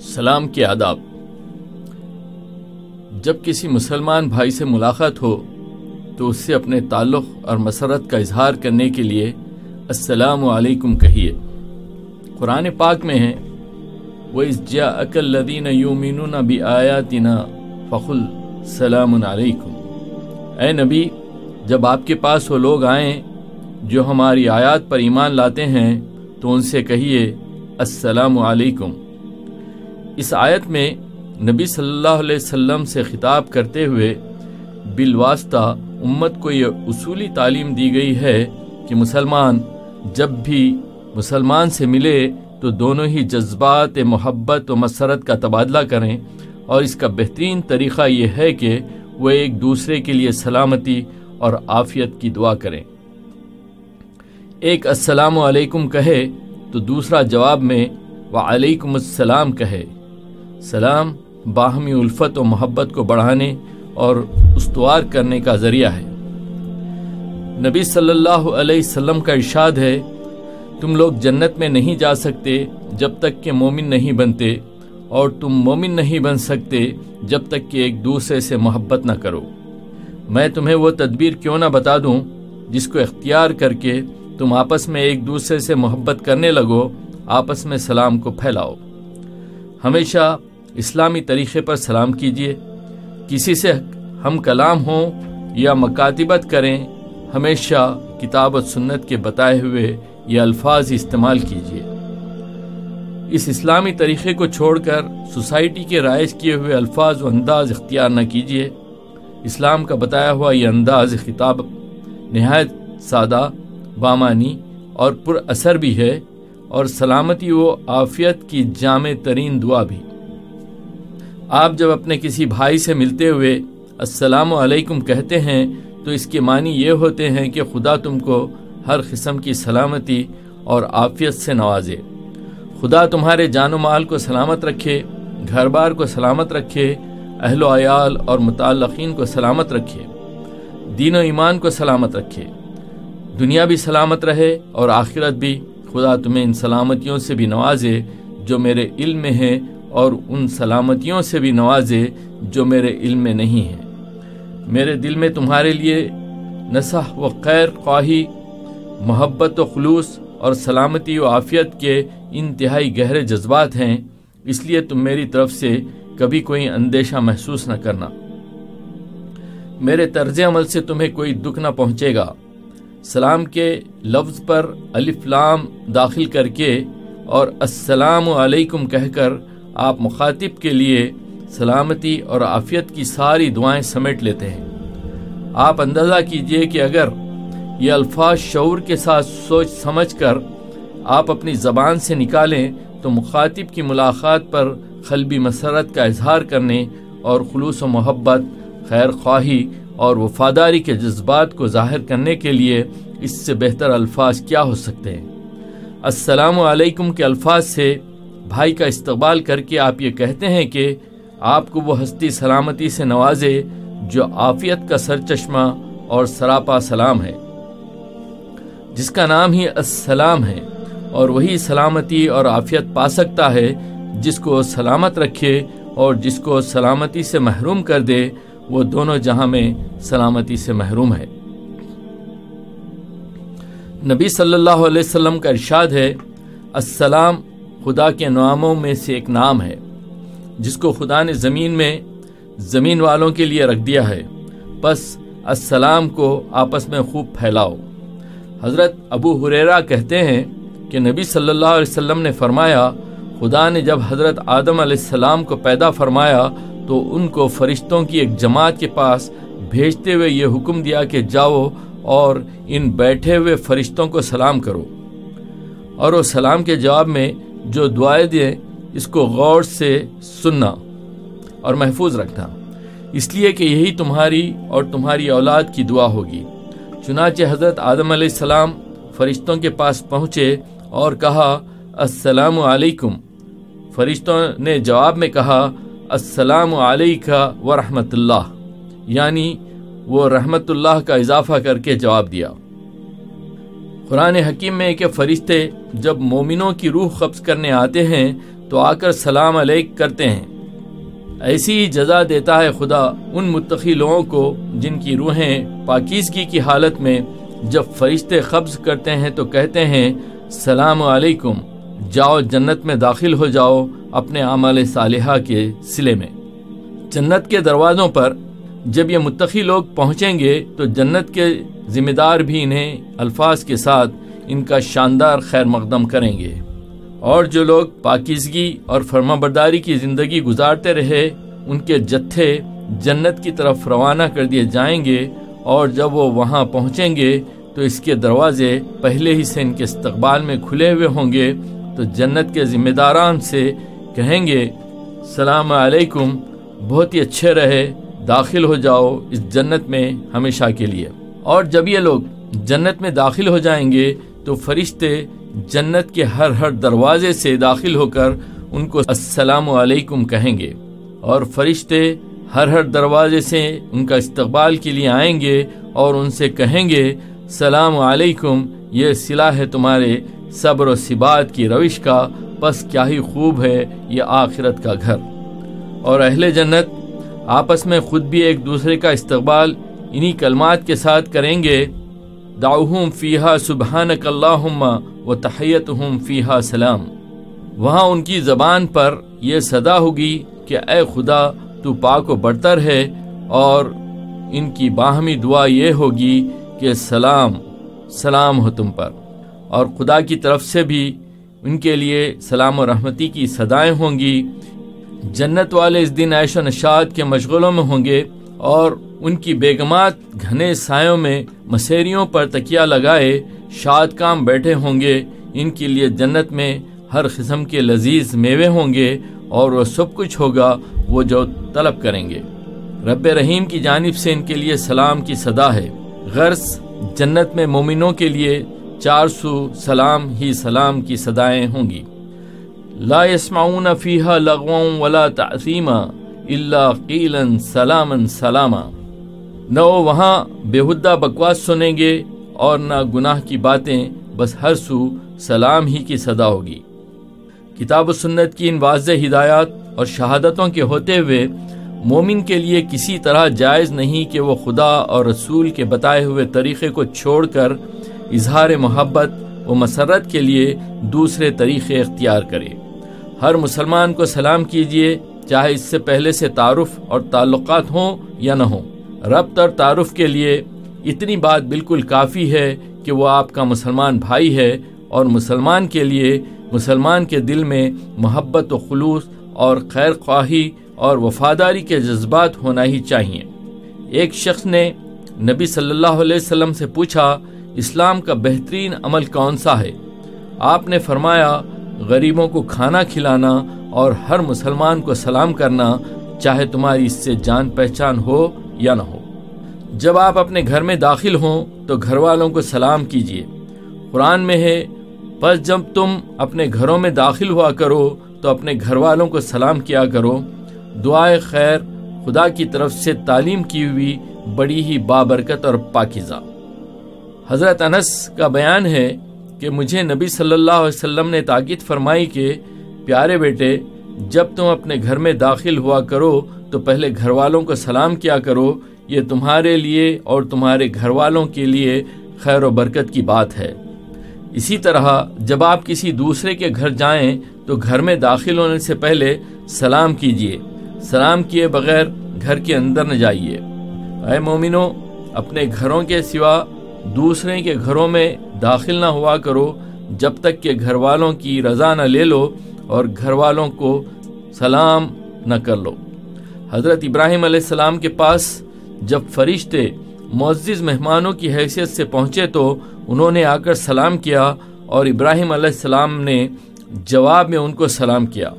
سلام کے آداب۔ جب کسی مسلمان بھائی سے ملاقات ہو، تو اس سے اپنے تعلق اور مسرت کا اظہار کرنے کے لیے السلام علیکم کہیے۔ قرآن پاک میں ہے وہ اس جا عقل لدین یومین بھی آیا تین فخل سلام علیکم اے نبی، جب آپ کے پاس وہ لوگ آئیں جو ہماری آیات پر ایمان لاتے ہیں، تو ان سے کہیے، السلام علیکم اس آیت میں نبی صلی اللہ علیہ وسلم سے خطاب کرتے ہوئے بالواسطہ امت کو یہ اصولی تعلیم دی گئی ہے کہ مسلمان جب بھی مسلمان سے ملے تو دونوں ہی جذبات، محبت و مسرت کا تبادلہ کریں۔ اور اس کا بہترین طریقہ یہ ہے کہ وہ ایک دوسرے کے لیے سلامتی اور عافیت کی دعا کریں۔ ایک السلام علیکم کہے تو دوسرا جواب میں وعلیکم السلام کہے۔ سلام، باہمی الفت و محبت کو بڑھانے اور استوار کرنے کا ذریعہ ہے۔ نبی صلی اللہ علیہ وسلم کا ارشاد ہے، تم لوگ جنت میں نہیں جا سکتے جب تک کہ مومن نہیں بنتے اور تم مومن نہیں بن سکتے جب تک کہ ایک دوسرے سے محبت نہ کرو۔ میں تمہیں وہ تدبیر کیوں نہ بتا دوں جس کو اختیار کر کے تم آپس میں ایک دوسرے سے محبت کرنے لگو، آپس میں سلام کو پھیلاؤ۔ ہمیشہ اسلامی طریقے پر سلام کیجیے کسی سے ہم کلام ہوں یا مکاتبت کریں، ہمیشہ کتاب و سنت کے بتائے ہوئے یہ الفاظ استعمال کیجیے اس اسلامی طریقے کو چھوڑ کر سوسائٹی کے رائج کیے ہوئے الفاظ و انداز اختیار نہ کیجیے اسلام کا بتایا ہوا یہ انداز خطاب نہایت سادہ بامانی اور پر اثر بھی ہے اور سلامتی و عافیت کی جامع ترین دعا بھی۔ آپ جب اپنے کسی بھائی سے ملتے ہوئے السلام علیکم کہتے ہیں، تو اس کے معنی یہ ہوتے ہیں کہ خدا تم کو ہر قسم کی سلامتی اور عافیت سے نوازے۔ خدا تمہارے جان و مال کو سلامت رکھے گھر بار کو سلامت رکھے، اہل و عیال اور متعلقین کو سلامت رکھے، دین و ایمان کو سلامت رکھے۔ دنیا بھی سلامت رہے اور آخرت بھی۔ خدا تمہیں ان سلامتیوں سے بھی نوازے جو میرے علم میں ہیں اور ان سلامتیوں سے بھی نوازے جو میرے علم میں نہیں ہیں۔ میرے دل میں تمہارے لیے نصح و خیر، خواہی، محبت و خلوص اور سلامتی و عافیت کے انتہائی گہرے جذبات ہیں۔ اس لیے تم میری طرف سے کبھی کوئی اندیشہ محسوس نہ کرنا۔ میرے طرز عمل سے تمہیں کوئی دکھ نہ پہنچے گا۔ سلام کے لفظ پر الف لام داخل کر کے اور السلام علیکم کہہ کر آپ مخاطب کے لیے سلامتی اور عافیت کی ساری دعائیں سمیٹ لیتے ہیں۔ آپ اندازہ کیجیے کہ اگر یہ الفاظ شعور کے ساتھ سوچ سمجھ کر آپ اپنی زبان سے نکالیں تو مخاطب کی ملاقات پر قلبی مسرت کا اظہار کرنے اور خلوص و محبت، خیر خواہی اور وفاداری کے جذبات کو ظاہر کرنے کے لیے اس سے بہتر الفاظ کیا ہو سکتے ہیں؟ السلام علیکم کے الفاظ سے بھائی کا استقبال کر کے آپ یہ کہتے ہیں کہ آپ کو وہ ہستی سلامتی سے نوازے جو عافیت کا سر چشمہ اور سراپا سلام ہے، جس کا نام ہی السلام ہے، اور وہی سلامتی اور عافیت پا سکتا ہے، جس کو سلامت رکھے اور جس کو سلامتی سے محروم کر دے، وہ دونوں جہاں میں سلامتی سے محروم ہے۔ نبی صلی اللہ علیہ وسلم کا ارشاد ہے، السلام خدا کے ناموں میں سے ایک نام ہے، جس کو خدا نے زمین میں زمین والوں کے لیے رکھ دیا ہے۔ بس السلام کو آپس میں خوب پھیلاؤ۔ حضرت ابو حریرا کہتے ہیں کہ نبی صلی اللہ علیہ وسلم نے فرمایا، خدا نے جب حضرت آدم علیہ السلام کو پیدا فرمایا، تو ان کو فرشتوں کی ایک جماعت کے پاس بھیجتے ہوئے یہ حکم دیا کہ جاؤ اور ان بیٹھے ہوئے فرشتوں کو سلام کرو۔ اور وہ سلام کے جواب میں جو دعائیں دیں اس کو غور سے سننا اور محفوظ رکھنا۔ اس لیے کہ یہی تمہاری اور تمہاری اولاد کی دعا ہوگی۔ چنانچہ حضرت آدم علیہ السلام فرشتوں کے پاس پہنچے اور کہا، السلام علیکم۔ فرشتوں نے جواب میں کہا، السلام علیکہ ورحمۃ اللہ۔ یعنی وہ رحمت اللہ کا اضافہ کر کے جواب دیا۔ قرآن حکیم میں کہ فرشتے جب مومنوں کی روح قبض کرنے آتے ہیں تو آ کر سلام علیک کرتے ہیں۔ ایسی ہی جزا دیتا ہے خدا ان متقی لوگوں کو جن کی روحیں پاکیزگی کی حالت میں جب فرشتے قبض کرتے ہیں تو کہتے ہیں، سلام علیکم، جاؤ جنت میں داخل ہو جاؤ اپنے عمل صالحہ کے سلے میں۔ جنت کے دروازوں پر جب یہ متقی لوگ پہنچیں گے تو جنت کے ذمہ دار بھی انہیں الفاظ کے ساتھ ان کا شاندار خیر مقدم کریں گے۔ اور جو لوگ پاکیزگی اور فرما برداری کی زندگی گزارتے رہے، ان کے جتھے جنت کی طرف روانہ کر دیے جائیں گے اور جب وہ وہاں پہنچیں گے تو اس کے دروازے پہلے ہی سے ان کے استقبال میں کھلے ہوئے ہوں گے۔ تو جنت کے ذمہ داران سے کہیں گے، سلام علیکم، بہت ہی اچھے رہے۔ داخل ہو جاؤ اس جنت میں ہمیشہ کے لیے۔ اور جب یہ لوگ جنت میں داخل ہو جائیں گے، تو فرشتے جنت کے ہر ہر دروازے سے داخل ہو کر ان کو السلام علیکم کہیں گے۔ اور فرشتے ہر ہر دروازے سے ان کا استقبال کے لیے آئیں گے اور ان سے کہیں گے، سلام علیکم، یہ صلاح ہے تمہارے صبر و سبات کی روش کا بس کیا ہی خوب ہے یہ آخرت کا گھر۔ اور اہل جنت آپس میں خود بھی ایک دوسرے کا استقبال انہی کلمات کے ساتھ کریں گے داؤہم فیہا سبحانک اللہم و تحیت ہوں سلام۔ وہاں ان کی زبان پر یہ صدا ہوگی کہ اے خدا، تو پاک و برتر ہے اور ان کی باہمی دعا یہ ہوگی کہ سلام سلام ہو تم پر۔ اور خدا کی طرف سے بھی ان کے لیے سلام و رحمتی کی صدائیں ہوں گی جنت والے اس دن عیش و نشاد کے مشغلوں میں ہوں گے اور ان کی بیگمات گھنے سایوں میں مسیریوں پر تکیا لگائے شاد کام بیٹھے ہوں گے۔ ان کے لیے جنت میں ہر قسم کے لذیذ میوے ہوں گے اور وہ سب کچھ ہوگا، وہ جو طلب کریں گے۔ رب رحیم کی جانب سے ان کے لیے سلام کی صدا ہے۔ غرض، جنت میں مومنوں کے لیے چار سو سلام ہی سلام کی صدایں ہوں گی۔ لا يسمعون فيها لغوا ولا تعظيما الا قيلا سلاما سلاما۔ نہ وہ وہاں بےحدہ بکواس سنیں گے اور نہ گناہ کی باتیں، بس ہر سو سلام ہی کی صدا ہوگی۔ کتاب و سنت کی ان واضح ہدایات اور شہادتوں کے ہوتے ہوئے مومن کے لیے کسی طرح جائز نہیں کہ وہ خدا اور رسول کے بتائے ہوئے طریقے کو چھوڑ کر اظہار محبت و مسرت کے لیے دوسرے طریقے اختیار کرے۔ ہر مسلمان کو سلام کیجیے چاہے اس سے پہلے سے تعارف اور تعلقات ہوں یا نہ ہوں۔ ربط اور تعارف کے لیے اتنی بات بالکل کافی ہے کہ وہ آپ کا مسلمان بھائی ہے اور مسلمان کے لیے مسلمان کے دل میں محبت و خلوص اور خیر خواہی اور وفاداری کے جذبات ہونا ہی چاہیے۔ ایک شخص نے نبی صلی اللہ علیہ وسلم سے پوچھا، اسلام کا بہترین عمل کون سا ہے؟ آپ نے فرمایا غریبوں کو کھانا کھلانا اور ہر مسلمان کو سلام کرنا، چاہے تمہاری اس سے جان پہچان ہو یا نہ ہو۔ جب آپ اپنے گھر میں داخل ہوں تو گھر والوں کو سلام کیجیے قرآن میں ہے بس جب تم اپنے گھروں میں داخل ہوا کرو تو اپنے گھر والوں کو سلام کیا کرو۔ دعائے خیر خدا کی طرف سے تعلیم کی ہوئی بڑی ہی بابرکت اور پاکیزہ۔ حضرت انس کا بیان ہے کہ مجھے نبی صلی اللہ علیہ وسلم نے تاکید فرمائی کہ، پیارے بیٹے، جب تم اپنے گھر میں داخل ہوا کرو، تو پہلے گھر والوں کو سلام کیا کرو، یہ تمہارے لیے اور تمہارے گھر والوں کے لیے خیر و برکت کی بات ہے۔ اسی طرح، جب آپ کسی دوسرے کے گھر جائیں، تو گھر میں داخل ہونے سے پہلے سلام کیجیے سلام کیے بغیر گھر کے اندر نہ جائیے۔ اے مومنو اپنے گھروں کے سوا دوسرے کے گھروں میں داخل نہ ہوا کرو، جب تک کہ گھر والوں کی رضا نہ لے لو اور گھر والوں کو سلام نہ کر لو۔ حضرت ابراہیم علیہ السلام کے پاس جب فرشتے معزز مہمانوں کی حیثیت سے پہنچے تو انہوں نے آ کر سلام کیا اور ابراہیم علیہ السلام نے جواب میں ان کو سلام کیا۔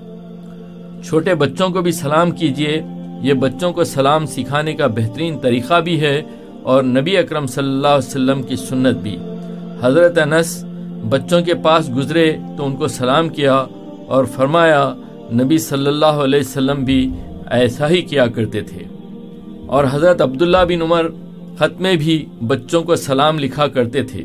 چھوٹے بچوں کو بھی سلام کیجیے یہ بچوں کو سلام سکھانے کا بہترین طریقہ بھی ہے اور نبی اکرم صلی اللہ علیہ وسلم کی سنت بھی۔ حضرت انس بچوں کے پاس گزرے تو ان کو سلام کیا اور فرمایا، نبی صلی اللہ علیہ وسلم بھی ایسا ہی کیا کرتے تھے۔ اور حضرت عبداللہ بن عمر خط میں بھی بچوں کو سلام لکھا کرتے تھے۔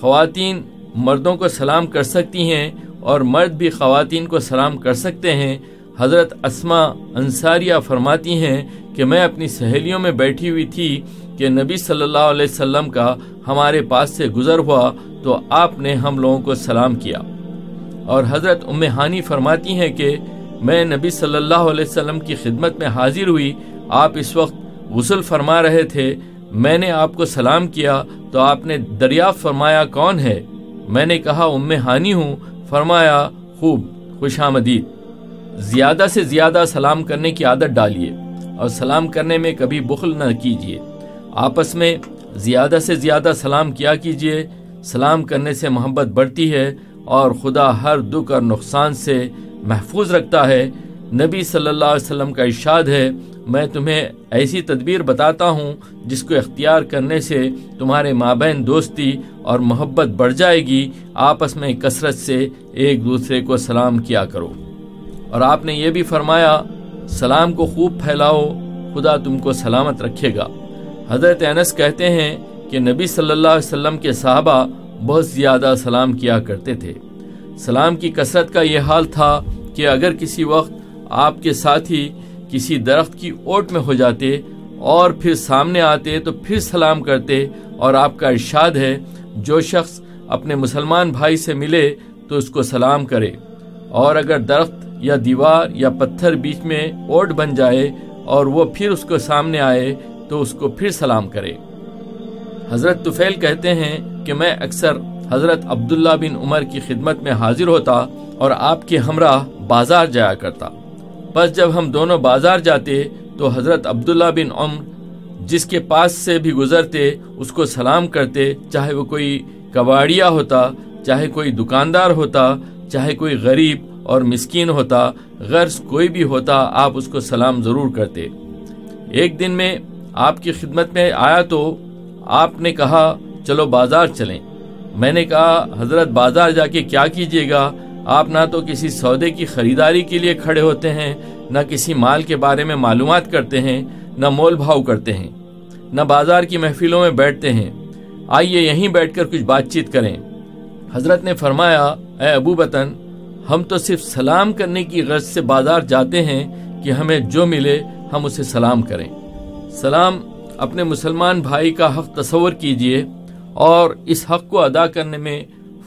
خواتین مردوں کو سلام کر سکتی ہیں اور مرد بھی خواتین کو سلام کر سکتے ہیں۔ حضرت اسما انصاریہ فرماتی ہیں کہ میں اپنی سہیلیوں میں بیٹھی ہوئی تھی کہ نبی صلی اللہ علیہ وسلم کا ہمارے پاس سے گزر ہوا تو آپ نے ہم لوگوں کو سلام کیا۔ اور حضرت ام ہانی فرماتی ہیں کہ میں نبی صلی اللہ علیہ وسلم کی خدمت میں حاضر ہوئی، آپ اس وقت غسل فرما رہے تھے، میں نے آپ کو سلام کیا تو آپ نے دریافت فرمایا کون ہے؟ میں نے کہا، ام ہانی ہوں، فرمایا، خوب، خوش آمدید۔ زیادہ سے زیادہ سلام کرنے کی عادت ڈالیے۔ اور سلام کرنے میں کبھی بخل نہ کیجیے۔ آپس میں زیادہ سے زیادہ سلام کیا کیجیے۔ سلام کرنے سے محبت بڑھتی ہے اور خدا ہر دکھ اور نقصان سے محفوظ رکھتا ہے۔ نبی صلی اللہ علیہ وسلم کا ارشاد ہے، میں تمہیں ایسی تدبیر بتاتا ہوں جس کو اختیار کرنے سے تمہارے مابین دوستی اور محبت بڑھ جائے گی۔ آپس میں کثرت سے ایک دوسرے کو سلام کیا کرو۔ اور آپ نے یہ بھی فرمایا سلام کو خوب پھیلاؤ، خدا تم کو سلامت رکھے گا۔ حضرت انس کہتے ہیں کہ نبی صلی اللہ علیہ وسلم کے صحابہ بہت زیادہ سلام کیا کرتے تھے۔ سلام کی کثرت کا یہ حال تھا کہ اگر کسی وقت آپ کے ساتھی کسی درخت کی اوٹ میں ہو جاتے اور پھر سامنے آتے تو پھر سلام کرتے اور آپ کا ارشاد ہے، جو شخص اپنے مسلمان بھائی سے ملے تو اس کو سلام کرے۔ اور اگر درخت یا دیوار یا پتھر بیچ میں اوٹ بن جائے اور وہ پھر اس کو سامنے آئے تو اس کو پھر سلام کرے۔ حضرت طفیل کہتے ہیں کہ میں اکثر حضرت عبداللہ بن عمر کی خدمت میں حاضر ہوتا اور آپ کے ہمراہ بازار جایا کرتا۔ بس جب ہم دونوں بازار جاتے تو حضرت عبداللہ بن عمر جس کے پاس سے بھی گزرتے اس کو سلام کرتے، چاہے وہ کوئی کباڑیا ہوتا، چاہے کوئی دکاندار ہوتا، چاہے کوئی غریب اور مسکین ہوتا، غرض کوئی بھی ہوتا، آپ اس کو سلام ضرور کرتے۔ ایک دن میں آپ کی خدمت میں آیا تو آپ نے کہا، چلو بازار چلیں۔ میں نے کہا، حضرت بازار جا کے کیا کیجیے گا؟ آپ نہ تو کسی سودے کی خریداری کے لیے کھڑے ہوتے ہیں، نہ کسی مال کے بارے میں معلومات کرتے ہیں، نہ مول بھاؤ کرتے ہیں، نہ بازار کی محفلوں میں بیٹھتے ہیں۔ آئیے یہیں بیٹھ کر کچھ بات چیت کریں۔ حضرت نے فرمایا، اے ابو بطن ہم تو صرف سلام کرنے کی غرض سے بازار جاتے ہیں کہ ہمیں جو ملے ہم اسے سلام کریں۔ سلام، اپنے مسلمان بھائی کا حق تصور کیجیے اور اس حق کو ادا کرنے میں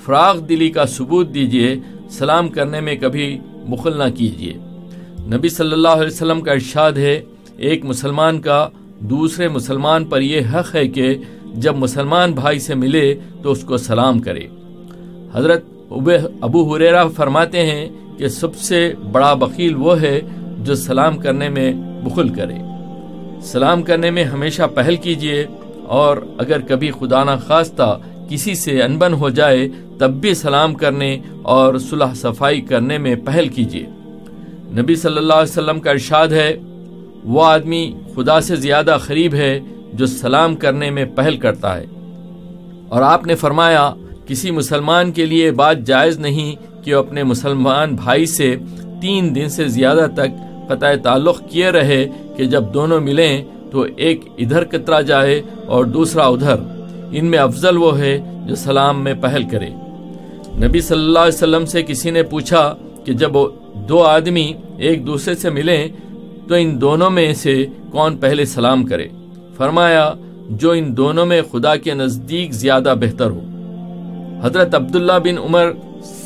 فراغ دلی کا ثبوت دیجیے، سلام کرنے میں کبھی بخل نہ کیجیے نبی صلی اللہ علیہ وسلم کا ارشاد ہے، ایک مسلمان کا دوسرے مسلمان پر یہ حق ہے کہ جب مسلمان بھائی سے ملے تو اس کو سلام کرے۔ حضرت ابو حریرا فرماتے ہیں کہ سب سے بڑا بخیل وہ ہے جو سلام کرنے میں بخل کرے۔ سلام کرنے میں ہمیشہ پہل کیجیے اور اگر کبھی خدا نہ خواستہ کسی سے انبن ہو جائے تب بھی سلام کرنے اور صلح صفائی کرنے میں پہل کیجیے نبی صلی اللہ علیہ وسلم کا ارشاد ہے، وہ آدمی خدا سے زیادہ قریب ہے جو سلام کرنے میں پہل کرتا ہے۔ اور آپ نے فرمایا کسی مسلمان کے لیے بات جائز نہیں کہ وہ اپنے مسلمان بھائی سے تین دن سے زیادہ تک قطع تعلق کیے رہے کہ جب دونوں ملیں تو ایک ادھر کترا جائے اور دوسرا ادھر۔ ان میں افضل وہ ہے جو سلام میں پہل کرے۔ نبی صلی اللہ علیہ وسلم سے کسی نے پوچھا کہ جب دو آدمی ایک دوسرے سے ملیں تو ان دونوں میں سے کون پہلے سلام کرے؟ فرمایا، جو ان دونوں میں خدا کے نزدیک زیادہ بہتر ہو۔ حضرت عبداللہ بن عمر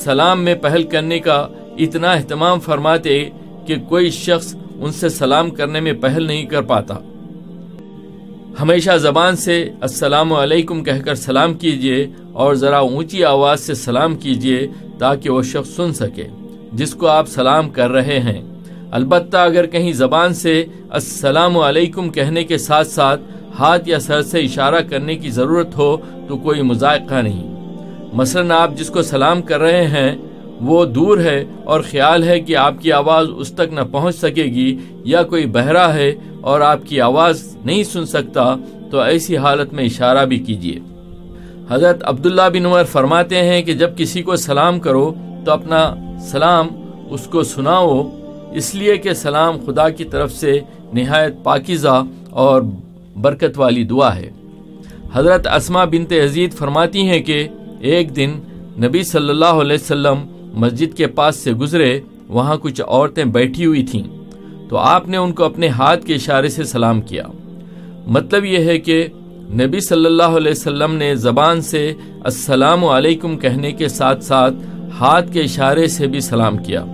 سلام میں پہل کرنے کا اتنا اہتمام فرماتے کہ کوئی شخص ان سے سلام کرنے میں پہل نہیں کر پاتا۔ ہمیشہ زبان سے السلام علیکم کہہ کر سلام کیجیے اور ذرا اونچی آواز سے سلام کیجیے تاکہ وہ شخص سن سکے، جس کو آپ سلام کر رہے ہیں۔ البتہ اگر کہیں زبان سے السلام علیکم کہنے کے ساتھ ساتھ ہاتھ یا سر سے اشارہ کرنے کی ضرورت ہو تو کوئی مذائقہ نہیں۔ مثلا آپ جس کو سلام کر رہے ہیں، وہ دور ہے اور خیال ہے کہ آپ کی آواز اس تک نہ پہنچ سکے گی یا کوئی بہرا ہے اور آپ کی آواز نہیں سن سکتا، تو ایسی حالت میں اشارہ بھی کیجیے حضرت عبداللہ بن عمر فرماتے ہیں کہ جب کسی کو سلام کرو تو اپنا سلام اس کو سناؤ، اس لیے کہ سلام خدا کی طرف سے نہایت پاکیزہ اور برکت والی دعا ہے۔ حضرت اسما بنت عزید فرماتی ہیں کہ ایک دن نبی صلی اللہ علیہ وسلم مسجد کے پاس سے گزرے، وہاں کچھ عورتیں بیٹھی ہوئی تھیں۔ تو آپ نے ان کو اپنے ہاتھ کے اشارے سے سلام کیا۔ مطلب یہ ہے کہ نبی صلی اللہ علیہ وسلم نے زبان سے السلام علیکم کہنے کے ساتھ ساتھ ہاتھ کے اشارے سے بھی سلام کیا۔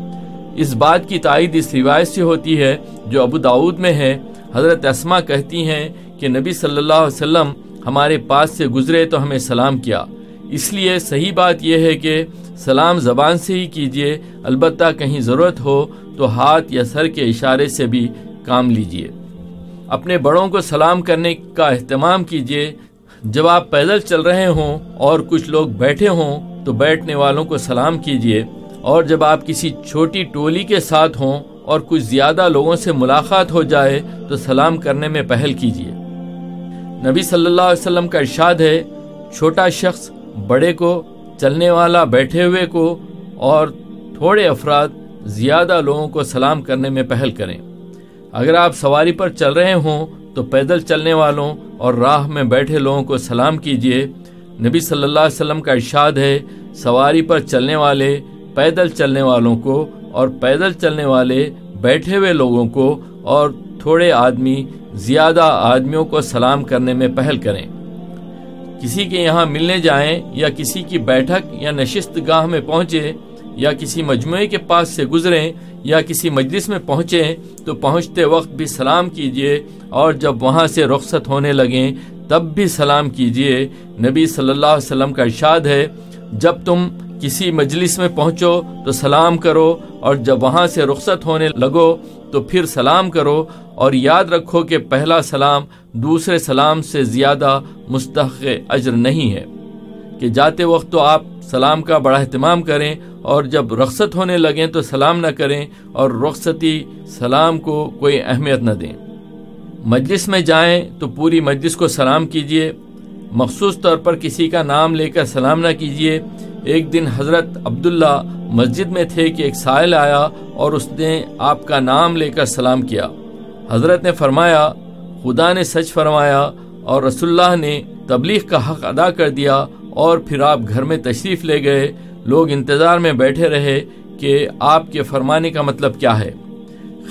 اس بات کی تائید اس روایت سے ہوتی ہے جو ابو داود میں ہے۔ حضرت اسما کہتی ہیں کہ نبی صلی اللہ علیہ وسلم ہمارے پاس سے گزرے تو ہمیں سلام کیا۔ اس لیے صحیح بات یہ ہے کہ سلام زبان سے ہی کیجیے البتہ کہیں ضرورت ہو تو ہاتھ یا سر کے اشارے سے بھی کام لیجیے اپنے بڑوں کو سلام کرنے کا اہتمام کیجیے جب آپ پیدل چل رہے ہوں اور کچھ لوگ بیٹھے ہوں تو بیٹھنے والوں کو سلام کیجیے اور جب آپ کسی چھوٹی ٹولی کے ساتھ ہوں اور کچھ زیادہ لوگوں سے ملاقات ہو جائے تو سلام کرنے میں پہل کیجیے نبی صلی اللہ علیہ وسلم کا ارشاد ہے، چھوٹا شخص بڑے کو، چلنے والا بیٹھے ہوئے کو، اور تھوڑے افراد زیادہ لوگوں کو سلام کرنے میں پہل کریں۔ اگر آپ سواری پر چل رہے ہوں تو پیدل چلنے والوں اور راہ میں بیٹھے لوگوں کو سلام کیجیے نبی صلی اللہ علیہ وسلم کا ارشاد ہے، سواری پر چلنے والے، پیدل چلنے والوں کو اور پیدل چلنے والے بیٹھے ہوئے لوگوں کو اور تھوڑے آدمی، زیادہ آدمیوں کو سلام کرنے میں پہل کریں۔ کسی کے یہاں ملنے جائیں یا کسی کی بیٹھک یا نشست گاہ میں پہنچے یا کسی مجموعے کے پاس سے گزریں یا کسی مجلس میں پہنچیں، تو پہنچتے وقت بھی سلام کیجیے اور جب وہاں سے رخصت ہونے لگیں، تب بھی سلام کیجیے نبی صلی اللہ علیہ وسلم کا ارشاد ہے، جب تم کسی مجلس میں پہنچو تو سلام کرو اور جب وہاں سے رخصت ہونے لگو تو پھر سلام کرو اور یاد رکھو کہ پہلا سلام دوسرے سلام سے زیادہ مستحق اجر نہیں ہے۔ کہ جاتے وقت تو آپ سلام کا بڑا اہتمام کریں اور جب رخصت ہونے لگیں تو سلام نہ کریں اور رخصتی سلام کو کوئی اہمیت نہ دیں۔ مجلس میں جائیں تو پوری مجلس کو سلام کیجیے مخصوص طور پر کسی کا نام لے کر سلام نہ کیجیے ایک دن حضرت عبداللہ مسجد میں تھے کہ ایک سائل آیا اور اس نے آپ کا نام لے کر سلام کیا۔ حضرت نے فرمایا، خدا نے سچ فرمایا اور رسول اللہ نے تبلیغ کا حق ادا کر دیا اور پھر آپ گھر میں تشریف لے گئے۔ لوگ انتظار میں بیٹھے رہے کہ آپ کے فرمانے کا مطلب کیا ہے۔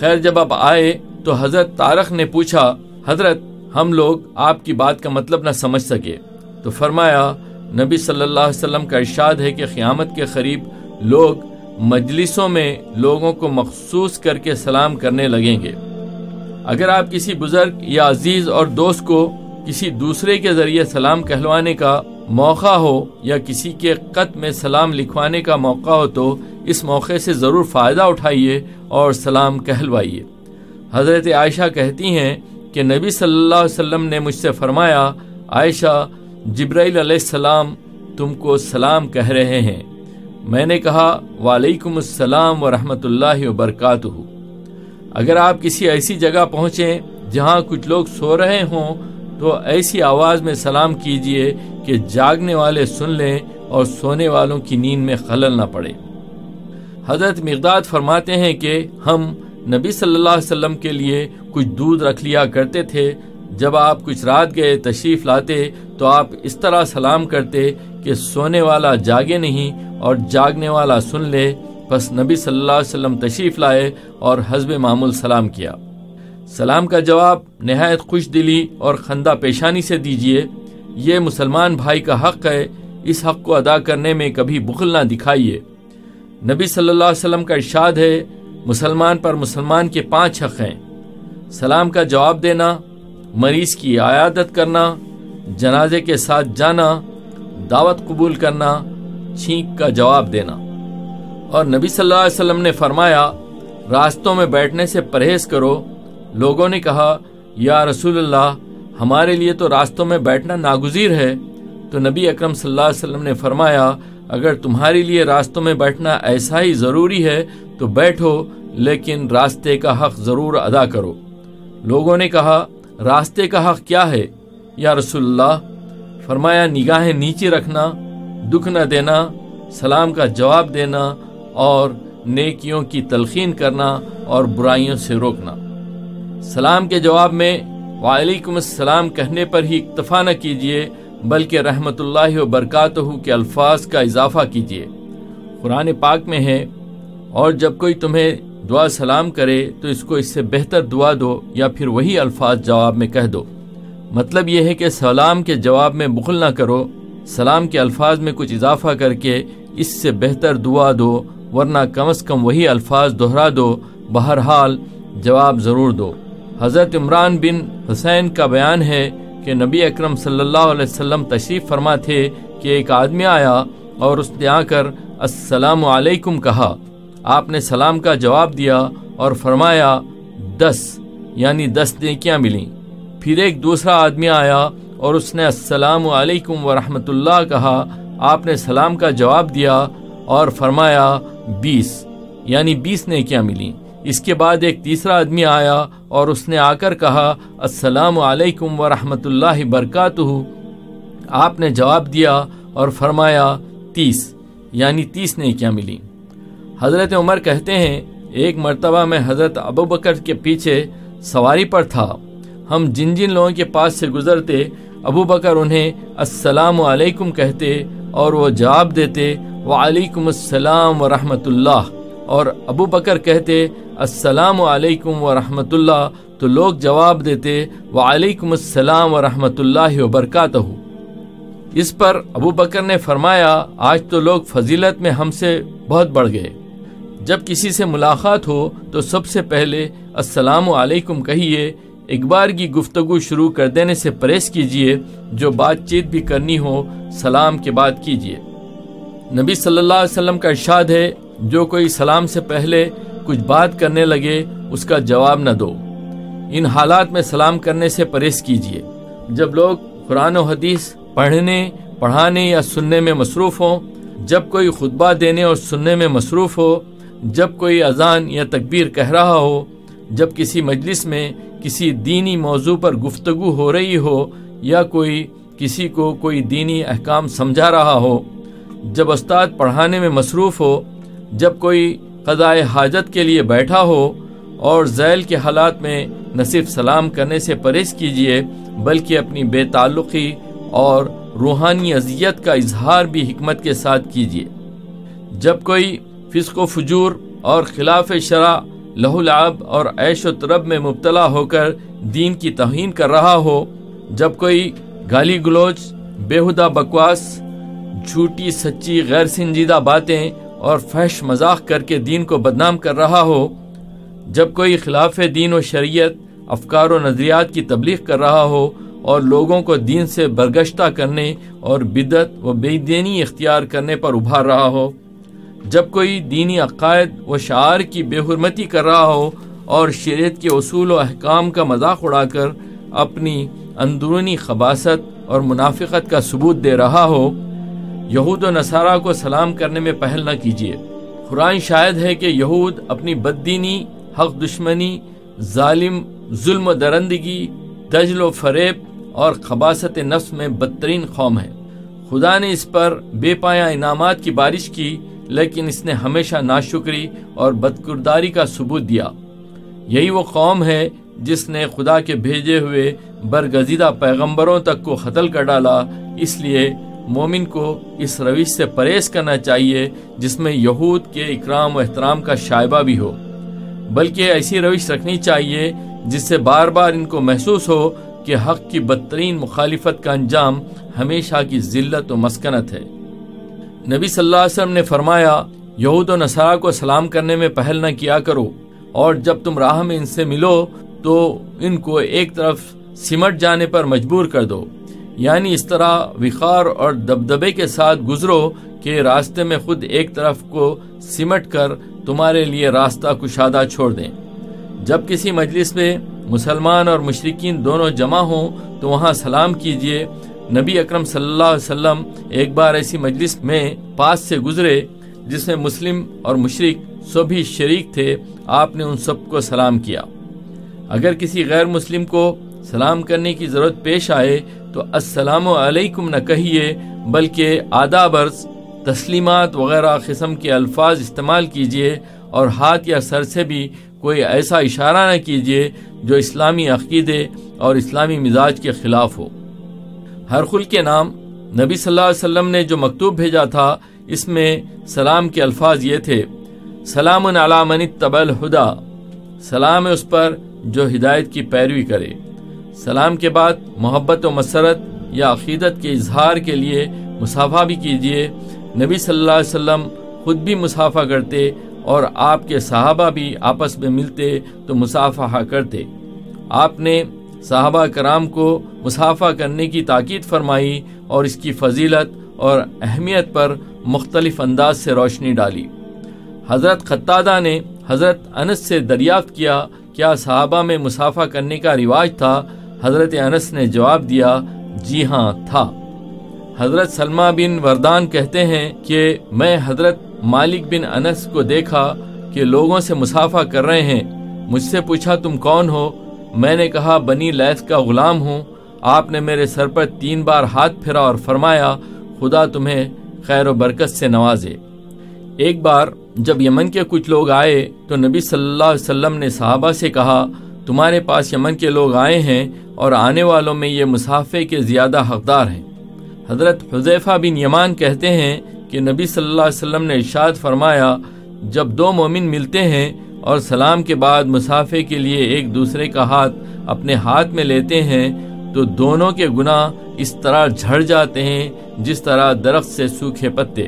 خیر، جب آپ آئے تو حضرت تارخ نے پوچھا، حضرت، ہم لوگ آپ کی بات کا مطلب نہ سمجھ سکے۔ تو فرمایا نبی صلی اللہ علیہ وسلم کا ارشاد ہے کہ قیامت کے قریب لوگ مجلسوں میں لوگوں کو مخصوص کر کے سلام کرنے لگیں گے۔ اگر آپ کسی بزرگ یا عزیز اور دوست کو کسی دوسرے کے ذریعے سلام کہلوانے کا موقع ہو یا کسی کے قط میں سلام لکھوانے کا موقع ہو تو اس موقع سے ضرور فائدہ اٹھائیے اور سلام کہلوائیے۔ حضرت عائشہ کہتی ہیں کہ نبی صلی اللہ علیہ وسلم نے مجھ سے فرمایا، عائشہ جبرائیل علیہ السلام تم کو سلام کہہ رہے ہیں۔ میں نے کہا، وعلیکم السلام ورحمۃ اللہ وبرکاتہ۔ اگر آپ کسی ایسی جگہ پہنچیں جہاں کچھ لوگ سو رہے ہوں، تو ایسی آواز میں سلام کیجیے کہ جاگنے والے سن لیں اور سونے والوں کی نیند میں خلل نہ پڑے۔ حضرت مقداد فرماتے ہیں کہ ہم نبی صلی اللہ علیہ وسلم کے لیے کچھ دودھ رکھ لیا کرتے تھے جب آپ کچھ رات گئے تشریف لاتے تو آپ اس طرح سلام کرتے کہ سونے والا جاگے نہیں اور جاگنے والا سن لے۔ بس نبی صلی اللہ علیہ وسلم تشریف لائے اور حزب معمول سلام کیا۔ سلام کا جواب نہایت خوش دلی اور خندہ پیشانی سے دیجیے یہ مسلمان بھائی کا حق ہے، اس حق کو ادا کرنے میں کبھی بخل نہ دکھائیے۔ نبی صلی اللہ علیہ وسلم کا ارشاد ہے، مسلمان پر مسلمان کے پانچ حق ہیں۔ سلام کا جواب دینا مریض کی عیادت کرنا، جنازے کے ساتھ جانا، دعوت قبول کرنا، چھینک کا جواب دینا۔ اور نبی صلی اللہ علیہ وسلم نے فرمایا، راستوں میں بیٹھنے سے پرہیز کرو۔ لوگوں نے کہا، یا رسول اللہ، ہمارے لیے تو راستوں میں بیٹھنا ناگزیر ہے۔ تو نبی اکرم صلی اللہ علیہ وسلم نے فرمایا، اگر تمہارے لیے راستوں میں بیٹھنا ایسا ہی ضروری ہے، تو بیٹھو، لیکن راستے کا حق ضرور ادا کرو۔ لوگوں نے کہا راستے کا حق کیا ہے؟ یا رسول اللہ، فرمایا نگاہیں نیچے رکھنا، دکھ نہ دینا، سلام کا جواب دینا، اور نیکیوں کی تلخین کرنا اور برائیوں سے روکنا۔ سلام کے جواب میں، وعلیکم السلام کہنے پر ہی اکتفا نہ کیجیے بلکہ رحمت اللہ و برکاتہ کے الفاظ کا اضافہ کیجیے قرآن پاک میں ہے، اور جب کوئی تمہیں دعا سلام کرے تو اس کو اس سے بہتر دعا دو یا پھر وہی الفاظ جواب میں کہہ دو۔ مطلب یہ ہے کہ سلام کے جواب میں بخل نہ کرو، سلام کے الفاظ میں کچھ اضافہ کر کے اس سے بہتر دعا دو، ورنہ کم از کم وہی الفاظ دہرا دو، بہرحال جواب ضرور دو۔ حضرت عمران بن حسین کا بیان ہے کہ نبی اکرم صلی اللہ علیہ وسلم تشریف فرما تھے کہ ایک آدمی آیا اور اس نے آ کر السلام علیکم کہا۔ آپ نے سلام کا جواب دیا اور فرمایا، دس یعنی دس نیکیاں ملیں۔ پھر ایک دوسرا آدمی آیا اور اس نے السلام علیکم ورحمۃ اللہ کہا، آپ نے سلام کا جواب دیا اور فرمایا، بیس یعنی بیس نیکیاں ملیں۔ اس کے بعد ایک تیسرا آدمی آیا اور اس نے آ کر کہا، السلام علیکم ورحمۃ اللہ برکاتہ۔ آپ نے جواب دیا اور فرمایا، تیس یعنی تیس نیکیاں ملیں۔ حضرت عمر کہتے ہیں، ایک مرتبہ میں حضرت ابو بکر کے پیچھے سواری پر تھا۔ ہم جن جن لوگوں کے پاس سے گزرتے، ابو بکر انہیں السلام علیکم کہتے اور وہ جواب دیتے، وعلیکم السلام ورحمۃ اللہ۔ اور ابو بکر کہتے، السلام علیکم ورحمۃ اللہ۔ تو لوگ جواب دیتے، وعلیکم السلام ورحمۃ اللہ وبرکاتہ۔ اس پر ابو بکر نے فرمایا، آج تو لوگ فضیلت میں ہم سے بہت بڑھ گئے۔ جب کسی سے ملاقات ہو تو سب سے پہلے السلام علیکم کہیے ایک بار کی گفتگو شروع کر دینے سے پریس کیجیے، جو بات چیت بھی کرنی ہو، سلام کے بعد کیجیے۔ نبی صلی اللہ علیہ وسلم کا ارشاد ہے، جو کوئی سلام سے پہلے کچھ بات کرنے لگے، اس کا جواب نہ دو۔ ان حالات میں سلام کرنے سے پریس کیجیے۔ جب لوگ قرآن و حدیث پڑھنے، پڑھانے یا سننے میں مصروف ہوں، جب کوئی خطبہ دینے اور سننے میں مصروف ہو جب کوئی اذان یا تکبیر کہہ رہا ہو، جب کسی مجلس میں کسی دینی موضوع پر گفتگو ہو رہی ہو یا کوئی کسی کو کوئی دینی احکام سمجھا رہا ہو، جب استاد پڑھانے میں مصروف ہو، جب کوئی قضائے حاجت کے لیے بیٹھا ہو اور ذیل کے حالات میں نہ صرف سلام کرنے سے پرہیز کیجیے بلکہ اپنی بے تعلقی اور روحانی اذیت کا اظہار بھی حکمت کے ساتھ کیجیے جب کوئی فسق و فجور اور خلاف شرع، لہو العب اور عیش و طرب میں مبتلا ہو کر دین کی توہین کر رہا ہو، جب کوئی گالی گلوچ، بےحدہ بکواس، جھوٹی سچی غیر سنجیدہ باتیں اور فحش مذاق کر کے دین کو بدنام کر رہا ہو، جب کوئی خلاف دین و شریعت، افکار و نظریات کی تبلیغ کر رہا ہو اور لوگوں کو دین سے برگشتہ کرنے اور بدت و بے دینی اختیار کرنے پر ابھار رہا ہو۔ جب کوئی دینی عقائد و شعار کی بے حرمتی کر رہا ہو اور شریعت کے اصول و احکام کا مذاق اڑا کر اپنی اندرونی خباصت اور منافقت کا ثبوت دے رہا ہو، یہود و نصارہ کو سلام کرنے میں پہل نہ کیجیے۔ قرآن شاید ہے کہ یہود اپنی بددینی، حق دشمنی، ظالم، ظلم و درندگی، دجل و فریب اور خباصت نفس میں بدترین قوم ہے خدا نے اس پر بے پایا انعامات کی بارش کی لیکن اس نے ہمیشہ ناشکری اور بدکرداری کا ثبوت دیا۔ یہی وہ قوم ہے جس نے خدا کے بھیجے ہوئے برگزیدہ پیغمبروں تک کو قتل کر ڈالا۔ اس لیے مومن کو اس روش سے پرہیز کرنا چاہیے جس میں یہود کے اکرام و احترام کا شائبہ بھی ہو۔ بلکہ ایسی روش رکھنی چاہیے جس سے بار بار ان کو محسوس ہو کہ حق کی بدترین مخالفت کا انجام ہمیشہ کی ذلت و مسکنت ہے۔ نبی صلی اللہ علیہ وسلم نے فرمایا، یہود و نصارہ کو سلام کرنے میں پہل نہ کیا کرو، اور جب تم راہ میں ان سے ملو تو ان کو ایک طرف سمٹ جانے پر مجبور کر دو۔ یعنی اس طرح وقار اور دبدبے کے ساتھ گزرو کہ راستے میں خود ایک طرف کو سمٹ کر تمہارے لیے راستہ کشادہ چھوڑ دیں۔ جب کسی مجلس میں مسلمان اور مشرقین دونوں جمع ہوں تو وہاں سلام کیجیے نبی اکرم صلی اللہ علیہ وسلم ایک بار ایسی مجلس میں پاس سے گزرے جس میں مسلم اور مشرق سبھی شریک تھے، آپ نے ان سب کو سلام کیا۔ اگر کسی غیر مسلم کو سلام کرنے کی ضرورت پیش آئے تو السلام علیکم نہ کہیے، بلکہ آداب عرض، تسلیمات وغیرہ قسم کے الفاظ استعمال کیجیے اور ہاتھ یا سر سے بھی کوئی ایسا اشارہ نہ کیجیے جو اسلامی عقیدے اور اسلامی مزاج کے خلاف ہو۔ ہر خل کے نام نبی صلی اللہ علیہ وسلم نے جو مکتوب بھیجا تھا، اس میں سلام کے الفاظ یہ تھے سلام من طبل ہدا سلام اس پر جو ہدایت کی پیروی کرے۔ سلام کے بعد محبت و مسرت یا عقیدت کے اظہار کے لیے مسافہ بھی کیجیے نبی صلی اللہ علیہ وسلم خود بھی مسافہ کرتے اور آپ کے صحابہ بھی آپس میں ملتے تو مسافہ کرتے۔ آپ نے صحابہ کرام کو مسافہ کرنے کی تاکید فرمائی اور اس کی فضیلت اور اہمیت پر مختلف انداز سے روشنی ڈالی۔ حضرت خطادہ نے حضرت انس سے دریافت کیا کیا صحابہ میں مسافہ کرنے کا رواج تھا۔ حضرت انس نے جواب دیا جی ہاں تھا۔ حضرت سلمہ بن وردان کہتے ہیں کہ میں حضرت مالک بن انس کو دیکھا کہ لوگوں سے مسافہ کر رہے ہیں۔ مجھ سے پوچھا، تم کون ہو؟ میں نے کہا، بنی لیس کا غلام ہوں۔ آپ نے میرے سر پر تین بار ہاتھ پھرا اور فرمایا، خدا تمہیں خیر و برکت سے نوازے۔ ایک بار جب یمن کے کچھ لوگ آئے تو نبی صلی اللہ علیہ وسلم نے صحابہ سے کہا، تمہارے پاس یمن کے لوگ آئے ہیں اور آنے والوں میں یہ مسافے کے زیادہ حقدار ہیں۔ حضرت حضیفہ بن یمان کہتے ہیں کہ نبی صلی اللہ علیہ وسلم نے ارشاد فرمایا، جب دو مومن ملتے ہیں اور سلام کے بعد مسافے کے لیے ایک دوسرے کا ہاتھ اپنے ہاتھ میں لیتے ہیں، تو دونوں کے گناہ اس طرح جھڑ جاتے ہیں جس طرح درخت سے سوکھے پتے۔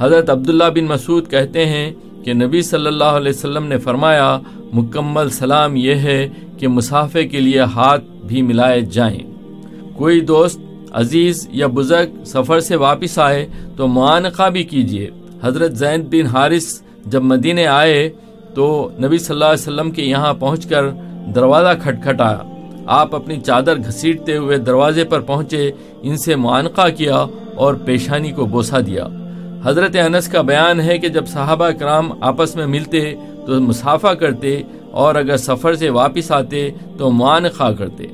حضرت عبداللہ بن مسعود کہتے ہیں کہ نبی صلی اللہ علیہ وسلم نے فرمایا، مکمل سلام یہ ہے کہ مسافے کے لیے ہاتھ بھی ملائے جائیں۔ کوئی دوست، عزیز یا بزرگ سفر سے واپس آئے تو معانقہ بھی کیجیے حضرت زین بن حارث جب مدینے آئے تو نبی صلی اللہ علیہ وسلم کے یہاں پہنچ کر دروازہ کھٹکھٹایا آپ اپنی چادر گھسیٹتے ہوئے دروازے پر پہنچے، ان سے معانقہ کیا اور پیشانی کو بوسا دیا۔ حضرت انس کا بیان ہے کہ جب صحابہ کرام آپس میں ملتے تو مسافہ کرتے اور اگر سفر سے واپس آتے تو معانقہ کرتے۔